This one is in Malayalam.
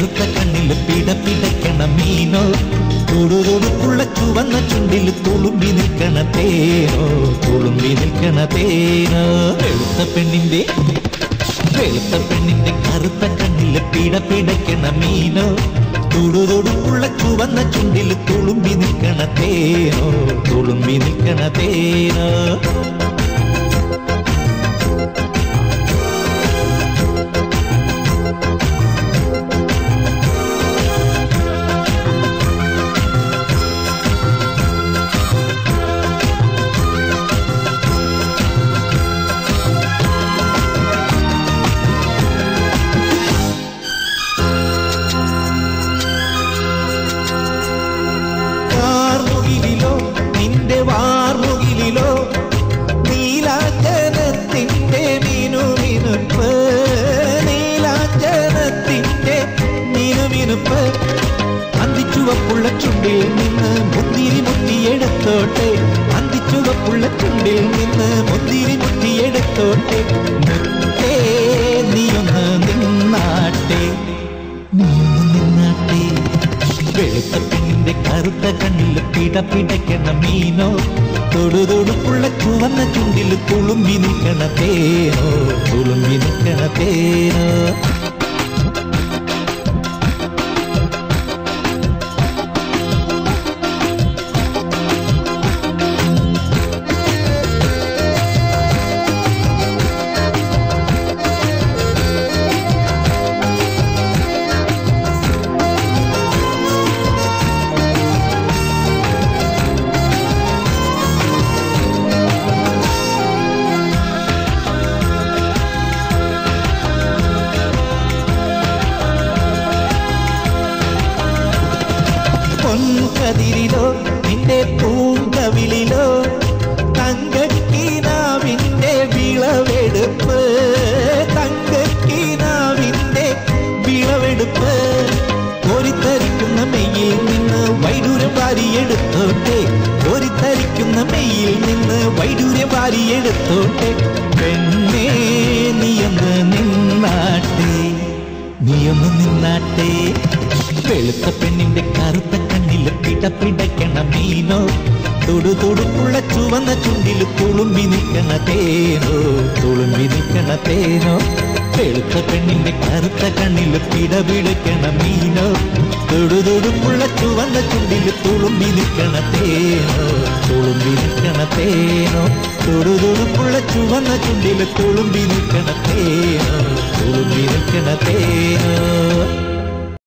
കറുത്ത കണ്ണിൽ പിട പിടയ്ക്കണ മീനോ. തൊടുതൊടുപ്പുള്ള ചുവന്ന ചുണ്ടിൽ തുളുമ്പി നിൽക്കണ തേനോ. തുളുമ്പി നിൽക്കണ തേനോ. വെളുത്ത പെണ്ണിന്റെ വെളുത്ത പെണ്ണിന്റെ കറുത്ത കണ്ണിൽ പിട പിടയ്ക്കണ മീനോ. തൊടുതൊടുപ്പുള്ള ചുവന്ന ചുണ്ടിൽ തുളുമ്പി നിൽക്കണ തേനോ. തുളുമ്പി നിൽക്കണ തേനോ. മിനുമിനുപ്പ് അന്തിച്ചുവപ്പുള്ള ചുണ്ടിൽ നിന്ന് മുന്തിരി മുത്തിയെടുത്തോട്ടെ അന്തിച്ചുവപ്പുള്ള ചുണ്ടിൽ നിന്ന് മുന്തിരി മുത്തിയെടുത്തോട്ടെ മുത്തേ നീയൊന്ന് നിന്നാട്ടെ. നീയൊന്ന് നിന്നാട്ടെ. വെളുത്ത പെണ്ണിന്റെ കറുത്ത കണ്ണിൽ പിട പിടയ്ക്കണ മീനോ. തൊടുതൊടുപ്പുള്ള ചുവന്ന ചുണ്ടിൽ തുളുമ്പി നിൽക്കണ തേനോ. തുളുമ്പി നിൽക്കണ തേനോ. പൊൻകതിരിലോ നിന്റെ പൂങ്കവിളിലോ തങ്കക്കീനാവിന്റെ വിളവെടുപ്പ് തങ്കക്കീനാവിന്റെ വിളവെടുപ്പ്. കോരിത്തരിക്കുന്ന മെയ്യിൽ നിന്ന് വൈഡൂരം വാരിയെടുത്തോട്ടെ കോരിത്തരിക്കുന്ന മെയ്യിൽ നിന്ന് വൈഡൂര്യം വാരിയെടുത്തോട്ടെ. പെണ്ണേ നീയൊന്ന് നിന്നാട്ടെ നീയൊന്ന് നിന്നാട്ടെ. വെളുത്ത പെണ്ണിന്റെ കറുത്ത കണ്ണിൽ പിട പിടയ്ക്കണ മീനോ തൊടുതൊടുപ്പുള്ള ചുവന്ന ചുണ്ടിൽ തുളുമ്പി നിൽക്കണ തേനോ തുളുമ്പി നിൽക്കണ തേനോ വെളുത്ത പെണ്ണിന്റെ കറുത്ത കണ്ണിൽ പിട മീനോ മീനോ തൊടുതൊടുപ്പുള്ള ചുവന്ന ചുണ്ടിൽ തുളുമ്പി നിൽക്കണ തേനോ തുളുമ്പി നിൽക്കണ തേനോ തൊടുതൊടുപ്പുള്ള ചുവന്ന ചുണ്ടിൽ തുളുമ്പി നിൽക്കണ തേനോ തുളുമ്പി നിൽക്കണ തേനോ